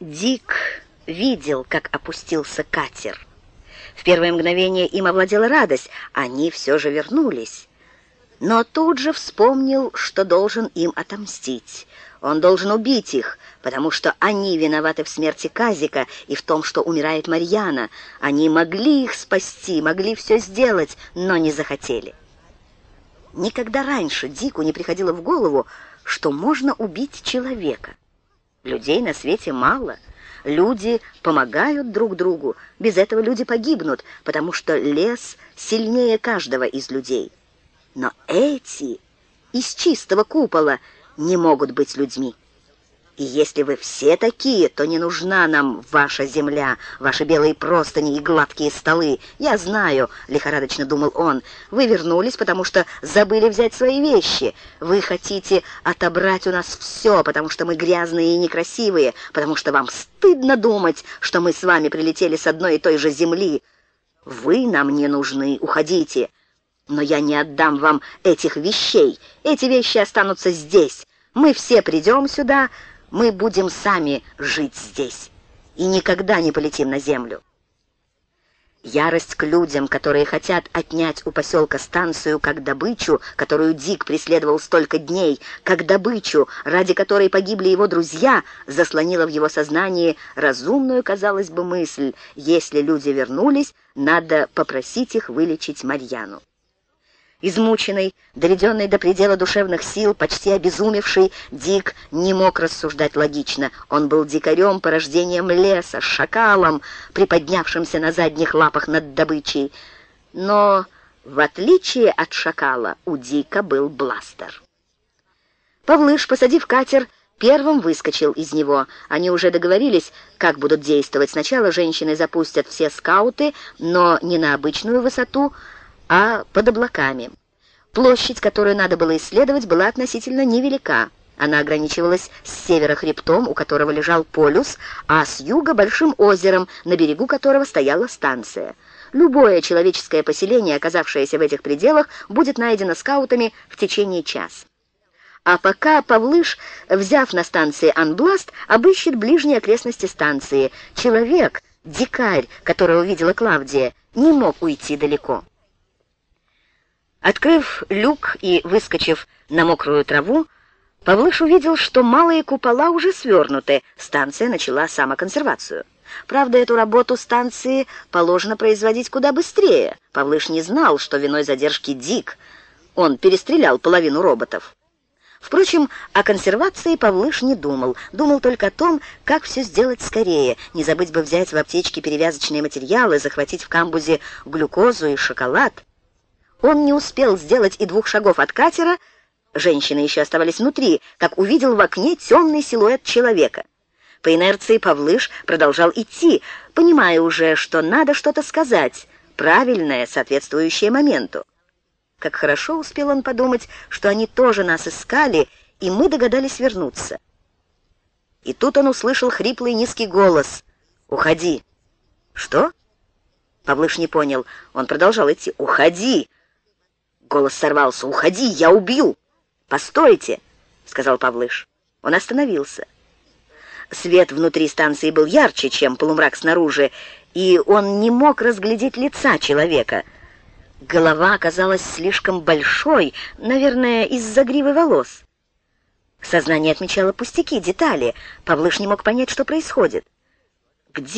Дик видел, как опустился катер. В первое мгновение им овладела радость, они все же вернулись. Но тут же вспомнил, что должен им отомстить. Он должен убить их, потому что они виноваты в смерти Казика и в том, что умирает Марьяна. Они могли их спасти, могли все сделать, но не захотели. Никогда раньше Дику не приходило в голову, что можно убить человека. Людей на свете мало. Люди помогают друг другу. Без этого люди погибнут, потому что лес сильнее каждого из людей. Но эти из чистого купола не могут быть людьми. И если вы все такие, то не нужна нам ваша земля, ваши белые простыни и гладкие столы. Я знаю, — лихорадочно думал он, — вы вернулись, потому что забыли взять свои вещи. Вы хотите отобрать у нас все, потому что мы грязные и некрасивые, потому что вам стыдно думать, что мы с вами прилетели с одной и той же земли. Вы нам не нужны, уходите. Но я не отдам вам этих вещей. Эти вещи останутся здесь. Мы все придем сюда, — мы будем сами жить здесь и никогда не полетим на землю. Ярость к людям, которые хотят отнять у поселка станцию как добычу, которую Дик преследовал столько дней, как добычу, ради которой погибли его друзья, заслонила в его сознании разумную, казалось бы, мысль, если люди вернулись, надо попросить их вылечить Марьяну. Измученный, доведенный до предела душевных сил, почти обезумевший, Дик не мог рассуждать логично. Он был дикарем, порождением леса, шакалом, приподнявшимся на задних лапах над добычей. Но, в отличие от шакала, у Дика был бластер. Павлыш, посадив катер, первым выскочил из него. Они уже договорились, как будут действовать. Сначала женщины запустят все скауты, но не на обычную высоту, а под облаками. Площадь, которую надо было исследовать, была относительно невелика. Она ограничивалась с севера хребтом, у которого лежал полюс, а с юга большим озером, на берегу которого стояла станция. Любое человеческое поселение, оказавшееся в этих пределах, будет найдено скаутами в течение часа. А пока Павлыш, взяв на станции Анбласт, обыщет ближние окрестности станции. Человек, дикарь, которого видела Клавдия, не мог уйти далеко. Открыв люк и выскочив на мокрую траву, Павлыш увидел, что малые купола уже свернуты, станция начала самоконсервацию. Правда, эту работу станции положено производить куда быстрее. Павлыш не знал, что виной задержки Дик. Он перестрелял половину роботов. Впрочем, о консервации Павлыш не думал. Думал только о том, как все сделать скорее. Не забыть бы взять в аптечке перевязочные материалы, захватить в камбузе глюкозу и шоколад. Он не успел сделать и двух шагов от катера, женщины еще оставались внутри, как увидел в окне темный силуэт человека. По инерции Павлыш продолжал идти, понимая уже, что надо что-то сказать, правильное, соответствующее моменту. Как хорошо успел он подумать, что они тоже нас искали, и мы догадались вернуться. И тут он услышал хриплый низкий голос. «Уходи!» «Что?» Павлыш не понял. Он продолжал идти. «Уходи!» Голос сорвался. «Уходи, я убью!» «Постойте!» — сказал Павлыш. Он остановился. Свет внутри станции был ярче, чем полумрак снаружи, и он не мог разглядеть лица человека. Голова оказалась слишком большой, наверное, из-за гривы волос. Сознание отмечало пустяки, детали. Павлыш не мог понять, что происходит. Где